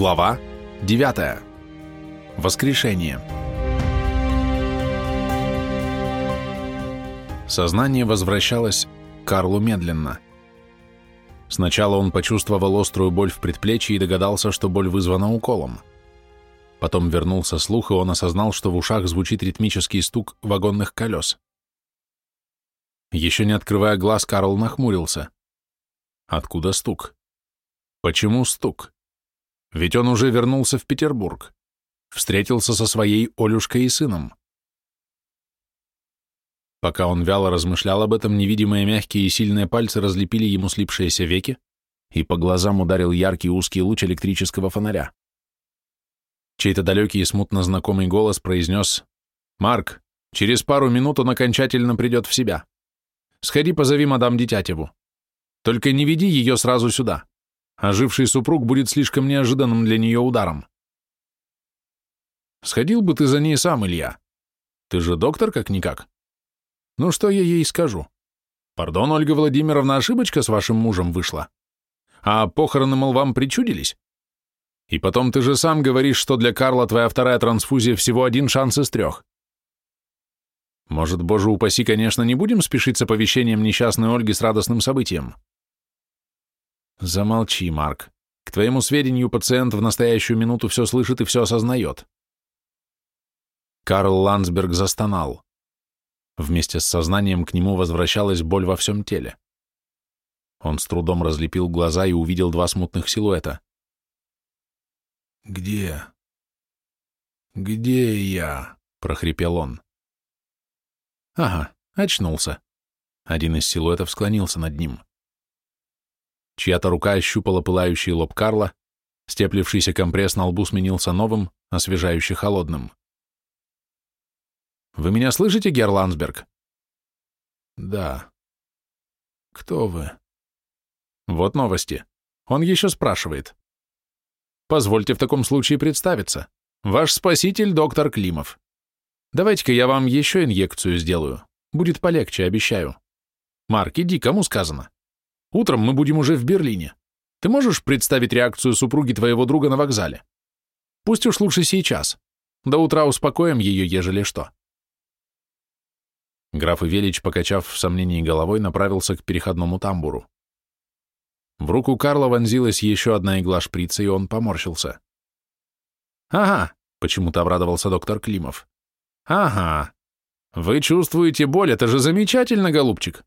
Глава 9. Воскрешение. Сознание возвращалось к Карлу медленно. Сначала он почувствовал острую боль в предплечье и догадался, что боль вызвана уколом. Потом вернулся слух, и он осознал, что в ушах звучит ритмический стук вагонных колес. Еще не открывая глаз, Карл нахмурился. Откуда стук? Почему стук? Ведь он уже вернулся в Петербург. Встретился со своей Олюшкой и сыном. Пока он вяло размышлял об этом, невидимые мягкие и сильные пальцы разлепили ему слипшиеся веки, и по глазам ударил яркий узкий луч электрического фонаря. Чей-то далекий и смутно знакомый голос произнес «Марк, через пару минут он окончательно придет в себя. Сходи, позови мадам Дитятеву. Только не веди ее сразу сюда оживший супруг будет слишком неожиданным для нее ударом. Сходил бы ты за ней сам, Илья. Ты же доктор, как-никак. Ну, что я ей скажу? Пардон, Ольга Владимировна, ошибочка с вашим мужем вышла. А похороны, мол, вам причудились? И потом ты же сам говоришь, что для Карла твоя вторая трансфузия всего один шанс из трех. Может, боже упаси, конечно, не будем спешить с оповещением несчастной Ольги с радостным событием. Замолчи, Марк. К твоему сведению, пациент в настоящую минуту все слышит и все осознает. Карл Ландсберг застонал. Вместе с сознанием к нему возвращалась боль во всем теле. Он с трудом разлепил глаза и увидел два смутных силуэта. «Где? Где я?» — прохрипел он. «Ага, очнулся». Один из силуэтов склонился над ним. Чья-то рука ощупала пылающий лоб Карла, степлившийся компресс на лбу сменился новым, освежающе холодным. «Вы меня слышите, Герр Ландсберг?» «Да». «Кто вы?» «Вот новости. Он еще спрашивает». «Позвольте в таком случае представиться. Ваш спаситель, доктор Климов. Давайте-ка я вам еще инъекцию сделаю. Будет полегче, обещаю. Марк, иди, кому сказано?» Утром мы будем уже в Берлине. Ты можешь представить реакцию супруги твоего друга на вокзале? Пусть уж лучше сейчас. До утра успокоим ее, ежели что. Граф Ивелич, покачав в сомнении головой, направился к переходному тамбуру. В руку Карла вонзилась еще одна игла шприца, и он поморщился. «Ага», — почему-то обрадовался доктор Климов. «Ага. Вы чувствуете боль, это же замечательно, голубчик.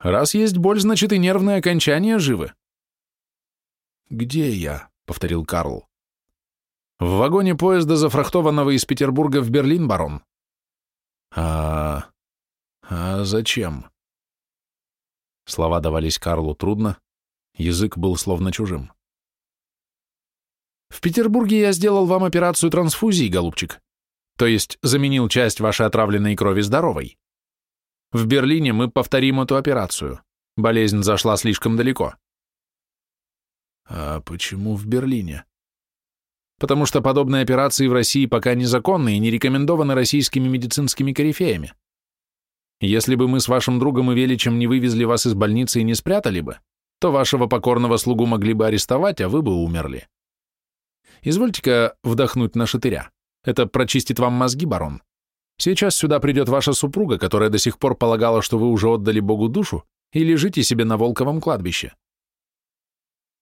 Раз есть боль, значит и нервные окончания живы. «Где я?» — повторил Карл. «В вагоне поезда, зафрахтованного из Петербурга в Берлин, барон». «А... а зачем?» Слова давались Карлу трудно, язык был словно чужим. «В Петербурге я сделал вам операцию трансфузии, голубчик, то есть заменил часть вашей отравленной крови здоровой. В Берлине мы повторим эту операцию. Болезнь зашла слишком далеко. А почему в Берлине? Потому что подобные операции в России пока незаконны и не рекомендованы российскими медицинскими корифеями. Если бы мы с вашим другом и Величем не вывезли вас из больницы и не спрятали бы, то вашего покорного слугу могли бы арестовать, а вы бы умерли. Извольте-ка вдохнуть на шатыря. Это прочистит вам мозги, барон. Сейчас сюда придет ваша супруга, которая до сих пор полагала, что вы уже отдали Богу душу и лежите себе на Волковом кладбище.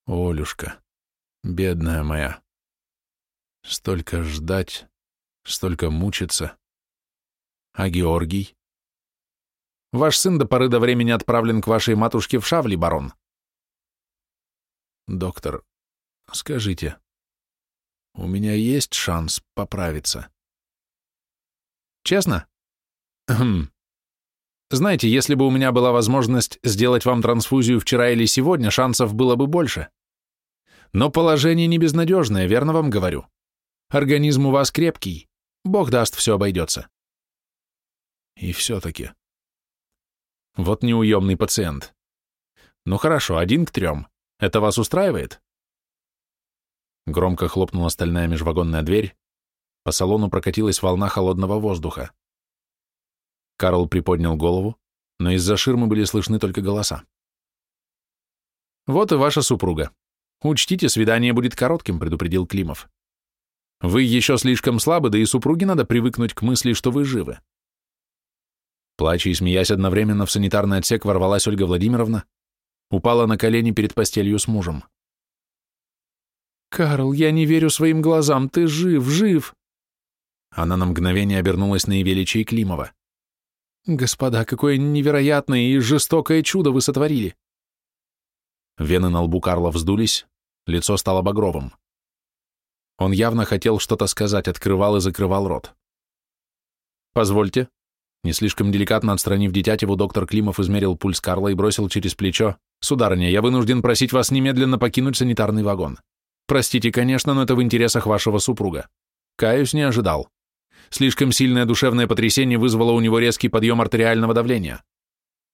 Олюшка, бедная моя, столько ждать, столько мучиться. А Георгий? Ваш сын до поры до времени отправлен к вашей матушке в Шавли, барон. Доктор, скажите, у меня есть шанс поправиться? Честно? Хм. Знаете, если бы у меня была возможность сделать вам трансфузию вчера или сегодня, шансов было бы больше. Но положение не безнадежное, верно вам говорю. Организм у вас крепкий. Бог даст, все обойдется. И все-таки. Вот неуемный пациент. Ну хорошо, один к трем. Это вас устраивает? Громко хлопнула стальная межвагонная дверь, по салону прокатилась волна холодного воздуха. Карл приподнял голову, но из-за ширмы были слышны только голоса. «Вот и ваша супруга. Учтите, свидание будет коротким, предупредил Климов. Вы еще слишком слабы, да и супруге надо привыкнуть к мысли, что вы живы. Плача и смеясь одновременно в санитарный отсек ворвалась Ольга Владимировна, упала на колени перед постелью с мужем. «Карл, я не верю своим глазам, ты жив, жив!» Она на мгновение обернулась на Евелича Климова. «Господа, какое невероятное и жестокое чудо вы сотворили!» Вены на лбу Карла вздулись, лицо стало багровым. Он явно хотел что-то сказать, открывал и закрывал рот. «Позвольте». Не слишком деликатно отстранив дитятеву, доктор Климов измерил пульс Карла и бросил через плечо. «Сударыня, я вынужден просить вас немедленно покинуть санитарный вагон. Простите, конечно, но это в интересах вашего супруга. Каюсь, не ожидал. Слишком сильное душевное потрясение вызвало у него резкий подъем артериального давления.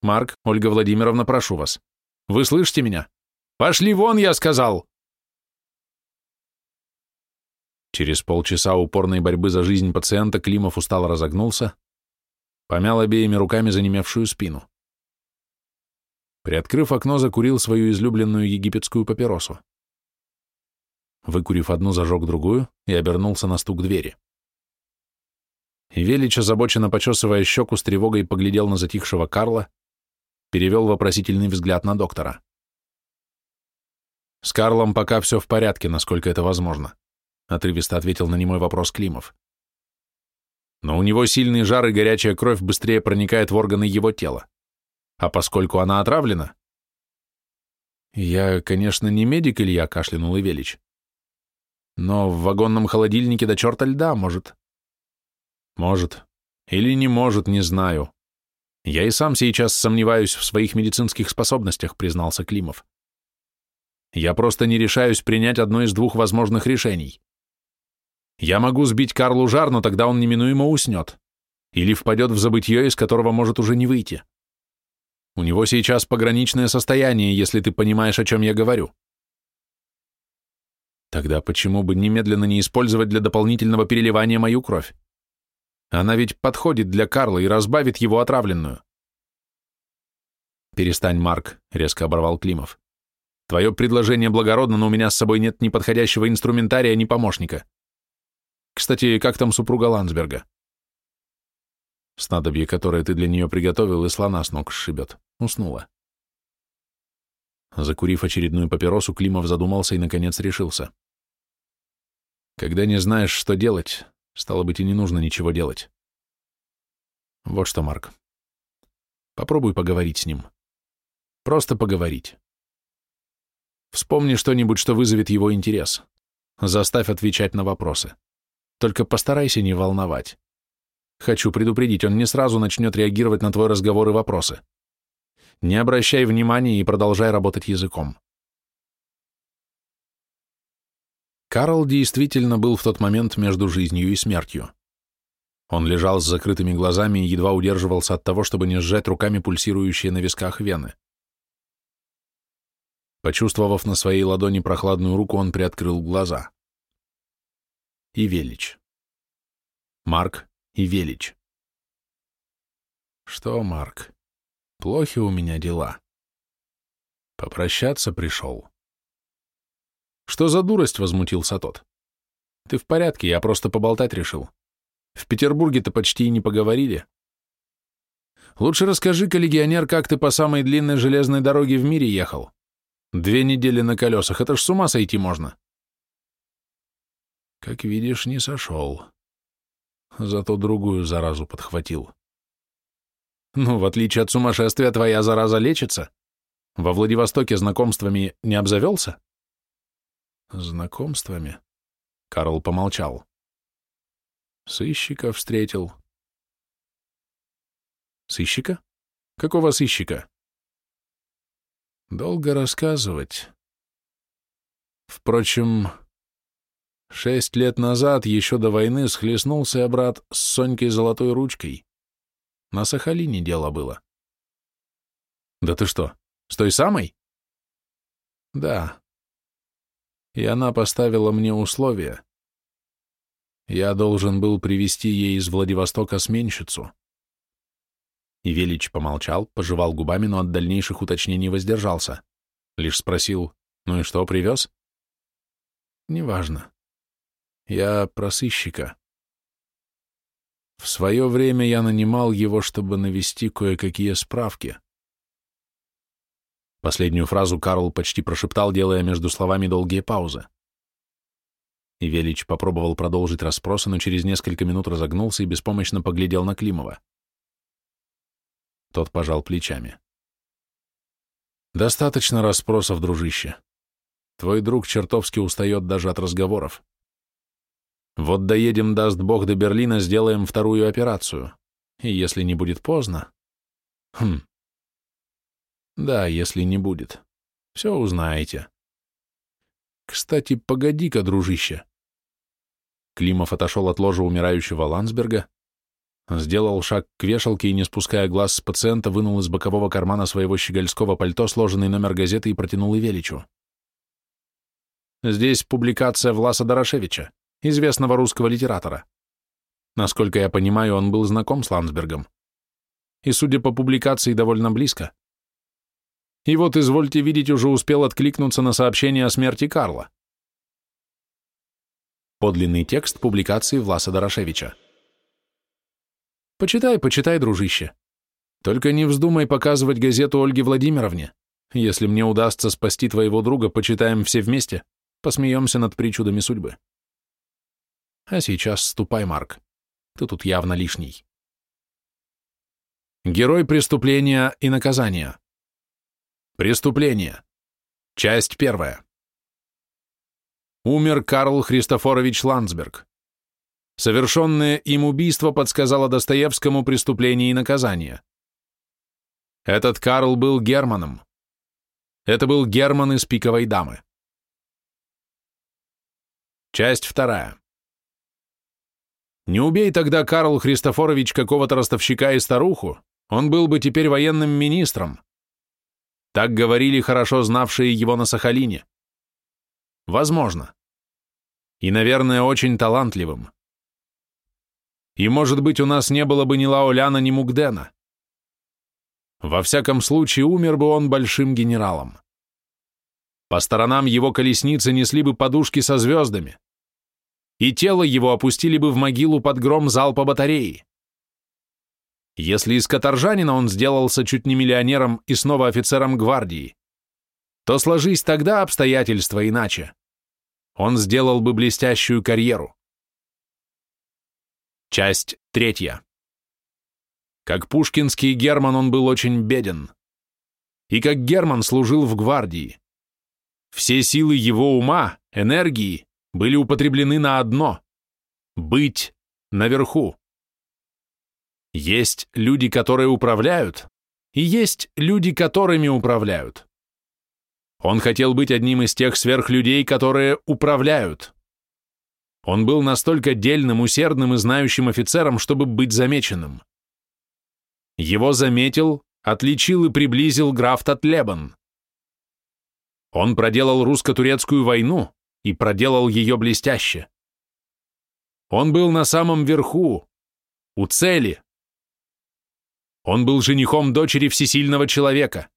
Марк, Ольга Владимировна, прошу вас. Вы слышите меня? Пошли вон, я сказал!» Через полчаса упорной борьбы за жизнь пациента Климов устало разогнулся, помял обеими руками занемевшую спину. Приоткрыв окно, закурил свою излюбленную египетскую папиросу. Выкурив одну, зажег другую и обернулся на стук двери. Велич, озабоченно почесывая щеку, с тревогой поглядел на затихшего Карла, перевел вопросительный взгляд на доктора. «С Карлом пока все в порядке, насколько это возможно», отрывисто ответил на немой вопрос Климов. «Но у него сильный жар и горячая кровь быстрее проникает в органы его тела. А поскольку она отравлена...» «Я, конечно, не медик, Илья», — кашлянул Ивелич. «Но в вагонном холодильнике до черта льда, может...» Может. Или не может, не знаю. Я и сам сейчас сомневаюсь в своих медицинских способностях, признался Климов. Я просто не решаюсь принять одно из двух возможных решений. Я могу сбить Карлу жар, но тогда он неминуемо уснет. Или впадет в забытье, из которого может уже не выйти. У него сейчас пограничное состояние, если ты понимаешь, о чем я говорю. Тогда почему бы немедленно не использовать для дополнительного переливания мою кровь? Она ведь подходит для Карла и разбавит его отравленную. «Перестань, Марк», — резко оборвал Климов. «Твое предложение благородно, но у меня с собой нет ни подходящего инструментария, ни помощника. Кстати, как там супруга Ландсберга?» Снадобье, которое ты для нее приготовил, и слона с ног сшибет. Уснула. Закурив очередную папиросу, Климов задумался и, наконец, решился. Когда не знаешь, что делать, Стало быть, и не нужно ничего делать. Вот что, Марк. Попробуй поговорить с ним. Просто поговорить. Вспомни что-нибудь, что вызовет его интерес. Заставь отвечать на вопросы. Только постарайся не волновать. Хочу предупредить, он не сразу начнет реагировать на твой разговор и вопросы. Не обращай внимания и продолжай работать языком. Карл действительно был в тот момент между жизнью и смертью. Он лежал с закрытыми глазами и едва удерживался от того, чтобы не сжать руками пульсирующие на висках вены. Почувствовав на своей ладони прохладную руку, он приоткрыл глаза. И Велич. Марк и Велич. Что, Марк, плохи у меня дела. Попрощаться пришел. «Что за дурость?» — возмутился тот. «Ты в порядке, я просто поболтать решил. В Петербурге-то почти и не поговорили. Лучше расскажи-ка, легионер, как ты по самой длинной железной дороге в мире ехал. Две недели на колесах, это ж с ума сойти можно». Как видишь, не сошел. Зато другую заразу подхватил. Ну, в отличие от сумасшествия, твоя зараза лечится. Во Владивостоке знакомствами не обзавелся? Знакомствами? Карл помолчал. Сыщика встретил. Сыщика? Какого сыщика? Долго рассказывать. Впрочем, шесть лет назад, еще до войны, схлестнулся я, брат, с Сонькой Золотой Ручкой. На Сахалине дело было. Да ты что, с той самой? Да и она поставила мне условия. Я должен был привести ей из Владивостока сменщицу. И Велич помолчал, пожевал губами, но от дальнейших уточнений воздержался. Лишь спросил, Ну и что, привез? Неважно. Я про сыщика. В свое время я нанимал его, чтобы навести кое-какие справки. Последнюю фразу Карл почти прошептал, делая между словами долгие паузы. И Велич попробовал продолжить расспросы, но через несколько минут разогнулся и беспомощно поглядел на Климова. Тот пожал плечами. «Достаточно расспросов, дружище. Твой друг чертовски устает даже от разговоров. Вот доедем, даст Бог, до Берлина, сделаем вторую операцию. И если не будет поздно... Хм. Да, если не будет. Все узнаете. Кстати, погоди-ка, дружище. Климов отошел от ложа умирающего Ландсберга, сделал шаг к вешалке и, не спуская глаз с пациента, вынул из бокового кармана своего щегольского пальто сложенный номер газеты и протянул Ивеличу. Здесь публикация Власа Дорошевича, известного русского литератора. Насколько я понимаю, он был знаком с Ландсбергом. И, судя по публикации, довольно близко. И вот, извольте видеть, уже успел откликнуться на сообщение о смерти Карла. Подлинный текст публикации Власа Дорошевича. Почитай, почитай, дружище. Только не вздумай показывать газету Ольге Владимировне. Если мне удастся спасти твоего друга, почитаем все вместе, посмеемся над причудами судьбы. А сейчас ступай, Марк. Ты тут явно лишний. Герой преступления и наказания. Преступление. Часть первая. Умер Карл Христофорович Ландсберг. Совершенное им убийство подсказало Достоевскому преступление и наказание. Этот Карл был Германом. Это был Герман из «Пиковой дамы». Часть вторая. Не убей тогда Карл Христофорович какого-то ростовщика и старуху, он был бы теперь военным министром. Так говорили хорошо знавшие его на Сахалине. Возможно. И, наверное, очень талантливым. И, может быть, у нас не было бы ни Лаоляна, ни Мугдена. Во всяком случае, умер бы он большим генералом. По сторонам его колесницы несли бы подушки со звездами, и тело его опустили бы в могилу под гром залпа батареи. Если из каторжанина он сделался чуть не миллионером и снова офицером гвардии, то сложись тогда обстоятельства иначе он сделал бы блестящую карьеру. Часть третья. Как пушкинский Герман он был очень беден. И как Герман служил в гвардии. Все силы его ума, энергии были употреблены на одно — быть наверху. Есть люди, которые управляют, и есть люди, которыми управляют. Он хотел быть одним из тех сверхлюдей, которые управляют. Он был настолько дельным, усердным и знающим офицером, чтобы быть замеченным. Его заметил, отличил и приблизил граф Татлебан. Он проделал русско-турецкую войну и проделал ее блестяще. Он был на самом верху, у цели. Он был женихом дочери всесильного человека.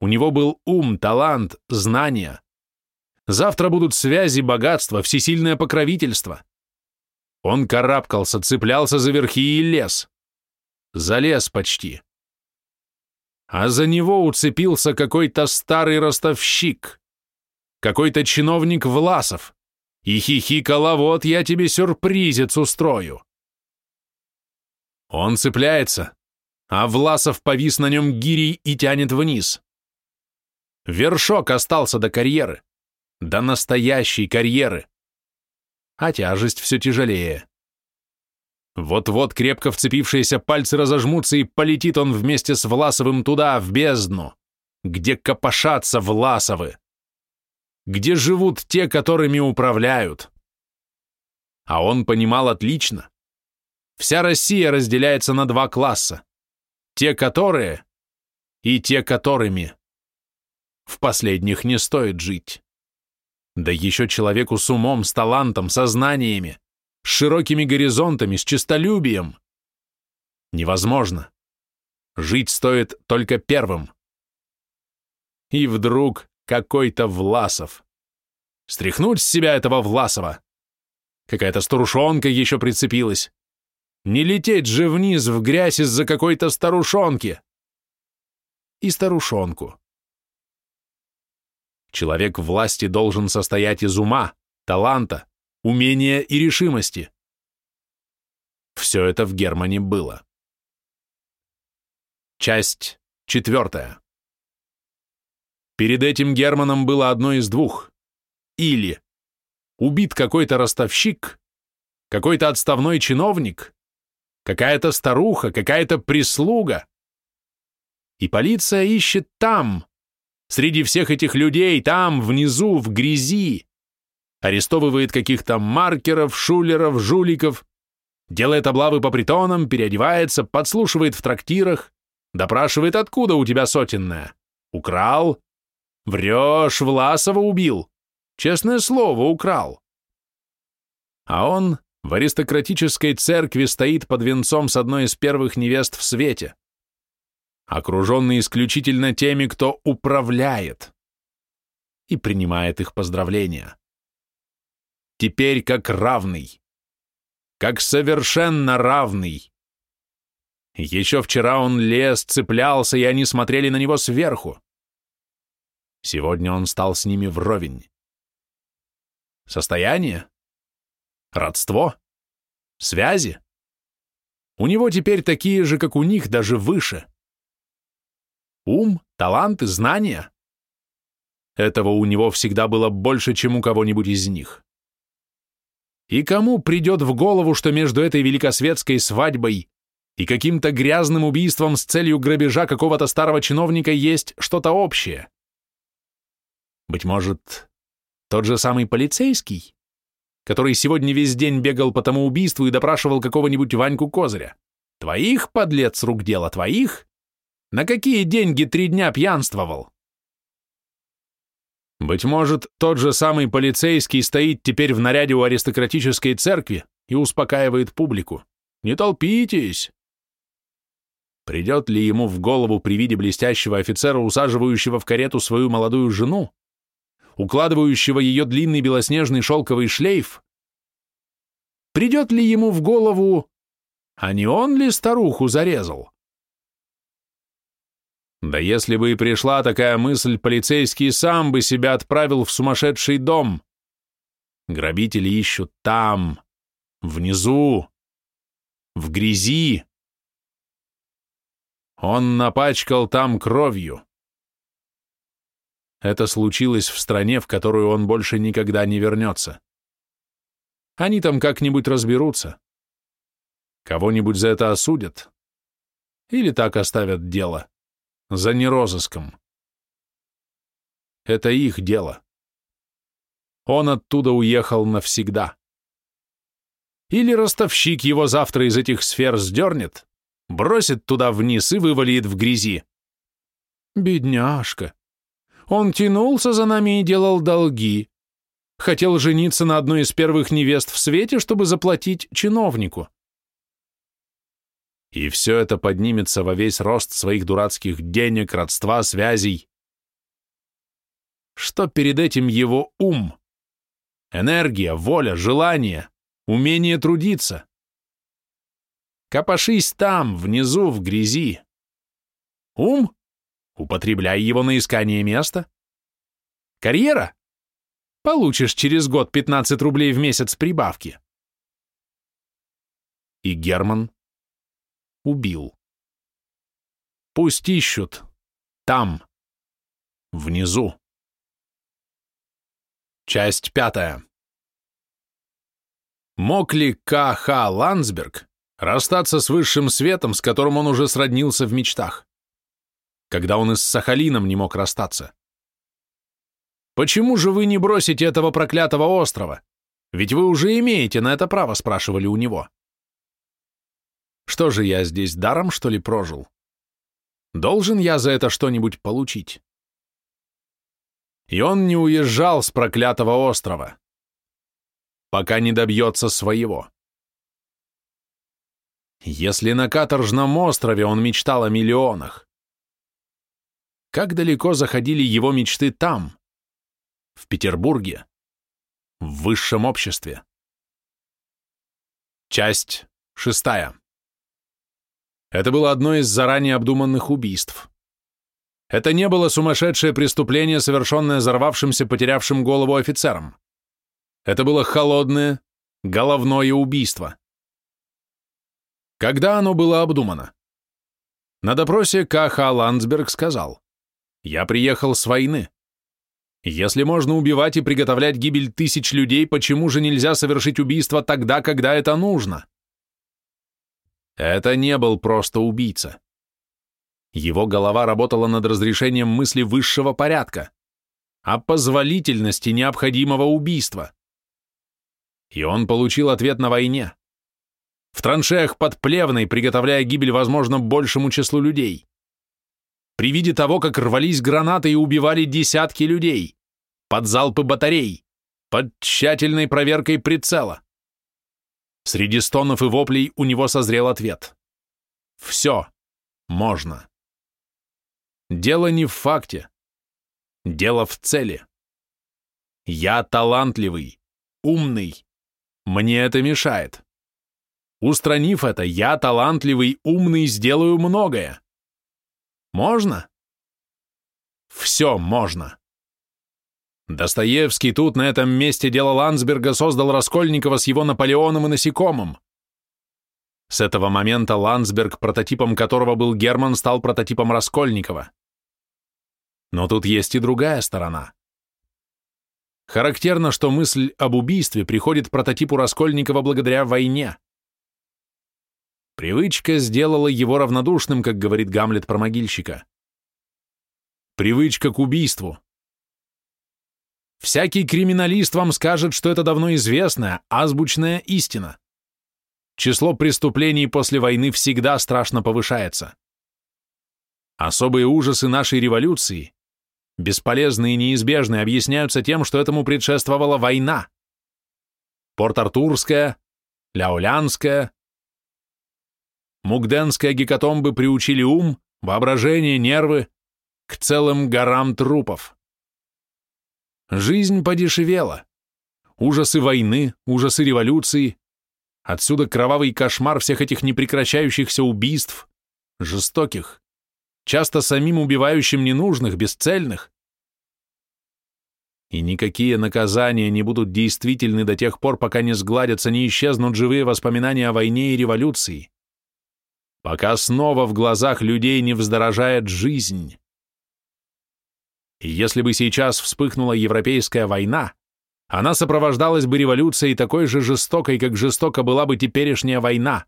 У него был ум, талант, знания. Завтра будут связи, богатство, всесильное покровительство. Он карабкался, цеплялся за верхи и лес. Залез почти. А за него уцепился какой-то старый ростовщик, какой-то чиновник Власов, и хихикала, «А вот я тебе сюрпризец устрою. Он цепляется, а Власов повис на нем гирей и тянет вниз. Вершок остался до карьеры. До настоящей карьеры. А тяжесть все тяжелее. Вот-вот крепко вцепившиеся пальцы разожмутся, и полетит он вместе с Власовым туда, в бездну, где копошатся Власовы, где живут те, которыми управляют. А он понимал отлично. Вся Россия разделяется на два класса. Те, которые, и те, которыми. В последних не стоит жить. Да еще человеку с умом, с талантом, со знаниями, с широкими горизонтами, с честолюбием. Невозможно. Жить стоит только первым. И вдруг какой-то Власов. Стряхнуть с себя этого Власова. Какая-то старушонка еще прицепилась. Не лететь же вниз в грязь из-за какой-то старушонки. И старушонку. Человек власти должен состоять из ума, таланта, умения и решимости. Все это в Германии было. Часть четвертая. Перед этим Германом было одно из двух. Или убит какой-то ростовщик, какой-то отставной чиновник, какая-то старуха, какая-то прислуга. И полиция ищет там, среди всех этих людей, там, внизу, в грязи. Арестовывает каких-то маркеров, шулеров, жуликов, делает облавы по притонам, переодевается, подслушивает в трактирах, допрашивает, откуда у тебя сотенная. Украл? Врешь, Власова убил. Честное слово, украл. А он в аристократической церкви стоит под венцом с одной из первых невест в свете, окруженный исключительно теми, кто управляет, и принимает их поздравления. Теперь как равный, как совершенно равный. Еще вчера он лез, цеплялся, и они смотрели на него сверху. Сегодня он стал с ними вровень. Состояние? Родство? Связи? У него теперь такие же, как у них, даже выше. Ум, таланты, знания? Этого у него всегда было больше, чем у кого-нибудь из них. И кому придет в голову, что между этой великосветской свадьбой и каким-то грязным убийством с целью грабежа какого-то старого чиновника есть что-то общее? Быть может, тот же самый полицейский, который сегодня весь день бегал по тому убийству и допрашивал какого-нибудь Ваньку Козыря. Твоих, подлец, рук дело, твоих? На какие деньги три дня пьянствовал? Быть может, тот же самый полицейский стоит теперь в наряде у аристократической церкви и успокаивает публику. Не толпитесь! Придет ли ему в голову при виде блестящего офицера, усаживающего в карету свою молодую жену, укладывающего ее длинный белоснежный шелковый шлейф, придет ли ему в голову, а не он ли старуху зарезал? Да если бы и пришла такая мысль, полицейский сам бы себя отправил в сумасшедший дом. Грабители ищут там, внизу, в грязи. Он напачкал там кровью. Это случилось в стране, в которую он больше никогда не вернется. Они там как-нибудь разберутся. Кого-нибудь за это осудят. Или так оставят дело. За нерозыском. Это их дело. Он оттуда уехал навсегда. Или ростовщик его завтра из этих сфер сдернет, бросит туда вниз и вывалит в грязи. Бедняжка. Он тянулся за нами и делал долги. Хотел жениться на одной из первых невест в свете, чтобы заплатить чиновнику. И все это поднимется во весь рост своих дурацких денег, родства, связей. Что перед этим его ум? Энергия, воля, желание, умение трудиться. Копошись там, внизу, в грязи. Ум? Употребляй его на искание места. Карьера? Получишь через год 15 рублей в месяц прибавки. И Герман убил. Пусть ищут. Там. Внизу. Часть пятая. Мог ли К.Х. Ландсберг расстаться с высшим светом, с которым он уже сроднился в мечтах? Когда он и с Сахалином не мог расстаться. «Почему же вы не бросите этого проклятого острова? Ведь вы уже имеете на это право», — спрашивали у него. «Что же я здесь даром, что ли, прожил? Должен я за это что-нибудь получить?» И он не уезжал с проклятого острова, пока не добьется своего. Если на каторжном острове он мечтал о миллионах, как далеко заходили его мечты там, в Петербурге, в высшем обществе. Часть шестая. Это было одно из заранее обдуманных убийств. Это не было сумасшедшее преступление, совершенное взорвавшимся, потерявшим голову офицером. Это было холодное, головное убийство. Когда оно было обдумано? На допросе К.Х. Ландсберг сказал, «Я приехал с войны. Если можно убивать и приготовлять гибель тысяч людей, почему же нельзя совершить убийство тогда, когда это нужно?» Это не был просто убийца. Его голова работала над разрешением мысли высшего порядка, о позволительности необходимого убийства. И он получил ответ на войне в траншеях под Плевной, приготовляя гибель, возможно, большему числу людей. При виде того, как рвались гранаты и убивали десятки людей, под залпы батарей, под тщательной проверкой прицела. Среди стонов и воплей у него созрел ответ. Все можно. Дело не в факте. Дело в цели. Я талантливый, умный. Мне это мешает. Устранив это, я, талантливый, умный, сделаю многое. Можно? Все можно. Достоевский тут, на этом месте дело Ландсберга, создал Раскольникова с его Наполеоном и насекомым. С этого момента Ландсберг, прототипом которого был Герман, стал прототипом Раскольникова. Но тут есть и другая сторона. Характерно, что мысль об убийстве приходит прототипу Раскольникова благодаря войне. Привычка сделала его равнодушным, как говорит Гамлет про могильщика. Привычка к убийству. Всякий криминалист вам скажет, что это давно известная, азбучная истина. Число преступлений после войны всегда страшно повышается. Особые ужасы нашей революции, бесполезные и неизбежные, объясняются тем, что этому предшествовала война. Порт-Артурская, Ляулянская, Мугденская гекатомбы приучили ум, воображение, нервы к целым горам трупов. Жизнь подешевела. Ужасы войны, ужасы революции. Отсюда кровавый кошмар всех этих непрекращающихся убийств, жестоких, часто самим убивающим ненужных, бесцельных. И никакие наказания не будут действительны до тех пор, пока не сгладятся, не исчезнут живые воспоминания о войне и революции пока снова в глазах людей не вздорожает жизнь. И если бы сейчас вспыхнула европейская война, она сопровождалась бы революцией такой же жестокой, как жестока была бы теперешняя война.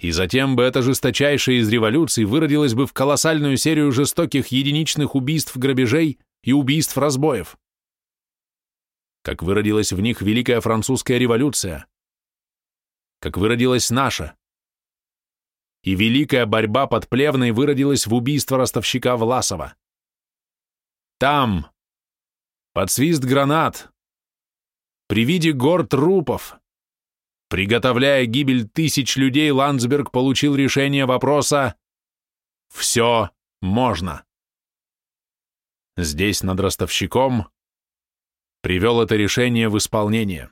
И затем бы эта жесточайшая из революций выродилась бы в колоссальную серию жестоких единичных убийств, грабежей и убийств-разбоев. Как выродилась в них Великая Французская революция. Как выродилась наша и великая борьба под Плевной выродилась в убийство ростовщика Власова. Там, под свист гранат, при виде гор трупов, приготовляя гибель тысяч людей, Ландсберг получил решение вопроса «Все можно». Здесь, над ростовщиком, привел это решение в исполнение.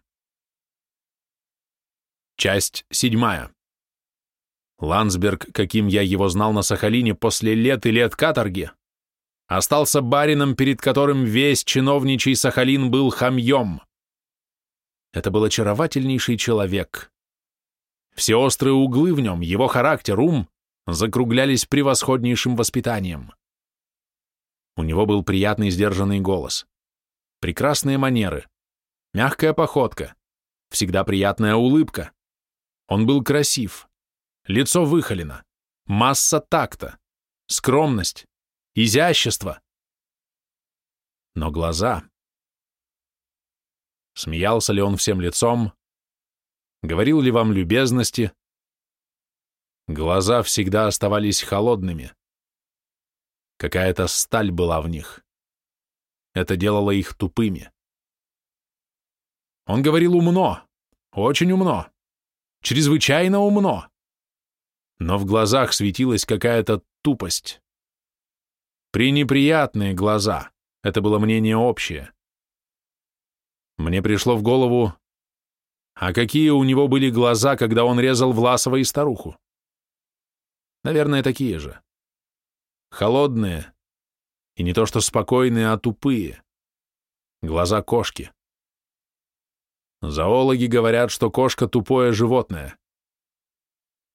Часть седьмая. Ландсберг, каким я его знал на Сахалине после лет и лет каторги, остался барином, перед которым весь чиновничий Сахалин был хамьем. Это был очаровательнейший человек. Все острые углы в нем, его характер, ум, закруглялись превосходнейшим воспитанием. У него был приятный сдержанный голос, прекрасные манеры, мягкая походка, всегда приятная улыбка. Он был красив, лицо выхолено, масса такта, скромность, изящество. Но глаза... Смеялся ли он всем лицом? Говорил ли вам любезности? Глаза всегда оставались холодными. Какая-то сталь была в них. Это делало их тупыми. Он говорил умно, очень умно, чрезвычайно умно но в глазах светилась какая-то тупость. Пренеприятные глаза. Это было мнение общее. Мне пришло в голову, а какие у него были глаза, когда он резал Власова и старуху? Наверное, такие же. Холодные. И не то что спокойные, а тупые. Глаза кошки. Зоологи говорят, что кошка — тупое животное.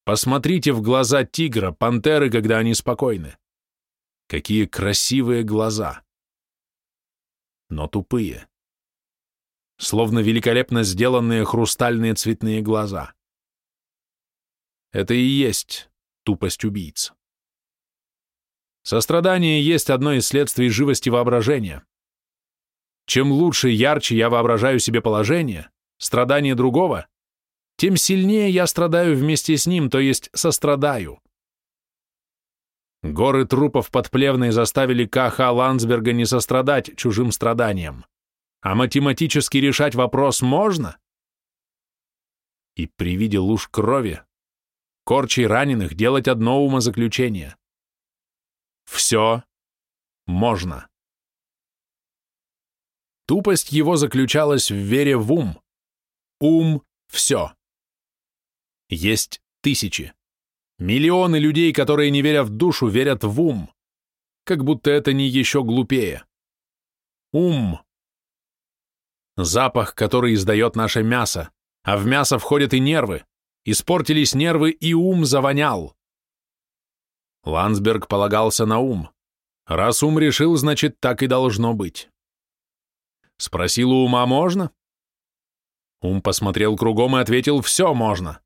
Посмотрите в глаза тигра, пантеры, когда они спокойны. Какие красивые глаза. Но тупые. Словно великолепно сделанные хрустальные цветные глаза. Это и есть тупость убийц. Сострадание есть одно из следствий живости воображения. Чем лучше ярче я воображаю себе положение, страдание другого, тем сильнее я страдаю вместе с ним, то есть сострадаю. Горы трупов под Плевной заставили К.Х. Ландсберга не сострадать чужим страданиям. А математически решать вопрос можно? И при виде луж крови, корчей раненых делать одно умозаключение. Все можно. Тупость его заключалась в вере в ум. Ум — все. Есть тысячи, миллионы людей, которые, не веря в душу, верят в ум, как будто это не еще глупее. Ум. Запах, который издает наше мясо, а в мясо входят и нервы. Испортились нервы, и ум завонял. Ландсберг полагался на ум. Раз ум решил, значит, так и должно быть. Спросил у ума можно? Ум посмотрел кругом и ответил, все можно.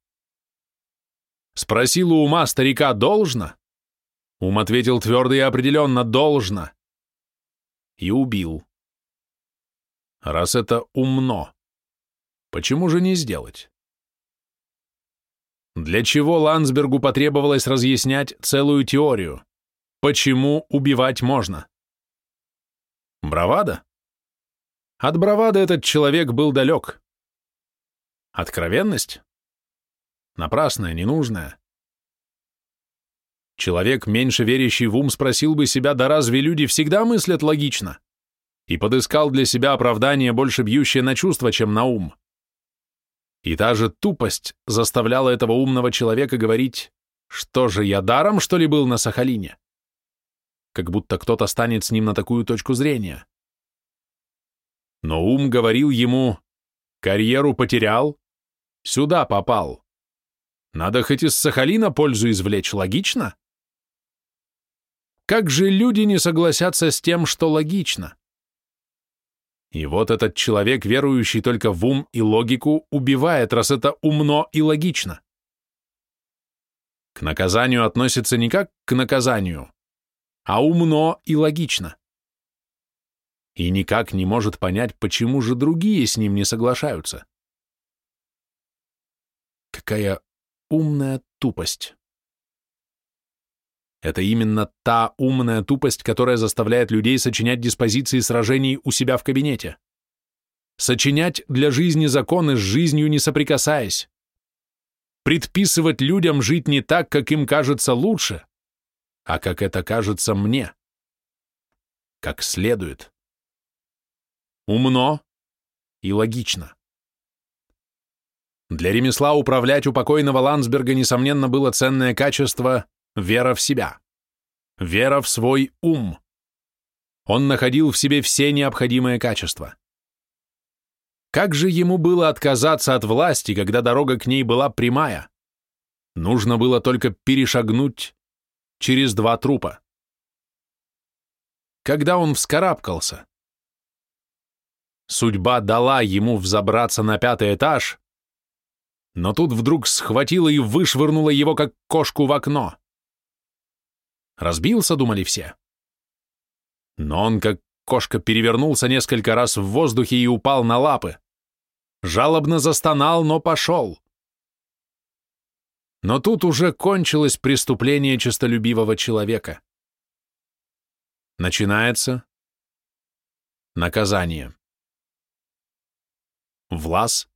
Спросил ума старика, должно? Ум ответил твердо и определенно, должно. И убил. Раз это умно, почему же не сделать? Для чего Ландсбергу потребовалось разъяснять целую теорию? Почему убивать можно? Бравада? От бравады этот человек был далек. Откровенность? Напрасная, ненужная. Человек, меньше верящий в ум, спросил бы себя, да разве люди всегда мыслят логично? И подыскал для себя оправдание, больше бьющее на чувства, чем на ум. И та же тупость заставляла этого умного человека говорить, что же я даром, что ли, был на Сахалине? Как будто кто-то станет с ним на такую точку зрения. Но ум говорил ему, карьеру потерял, сюда попал. Надо хоть из Сахалина пользу извлечь, логично? Как же люди не согласятся с тем, что логично? И вот этот человек, верующий только в ум и логику, убивает, раз это умно и логично. К наказанию относится не как к наказанию, а умно и логично и никак не может понять, почему же другие с ним не соглашаются. Какая умная тупость. Это именно та умная тупость, которая заставляет людей сочинять диспозиции сражений у себя в кабинете. Сочинять для жизни законы с жизнью не соприкасаясь. Предписывать людям жить не так, как им кажется лучше, а как это кажется мне. Как следует умно и логично. Для ремесла управлять у покойного Ландсберга, несомненно, было ценное качество вера в себя, вера в свой ум. Он находил в себе все необходимые качества. Как же ему было отказаться от власти, когда дорога к ней была прямая? Нужно было только перешагнуть через два трупа. Когда он вскарабкался, Судьба дала ему взобраться на пятый этаж, но тут вдруг схватила и вышвырнула его, как кошку в окно. Разбился, думали все. Но он, как кошка, перевернулся несколько раз в воздухе и упал на лапы. Жалобно застонал, но пошел. Но тут уже кончилось преступление честолюбивого человека. Начинается наказание. Влас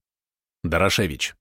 Дорошевич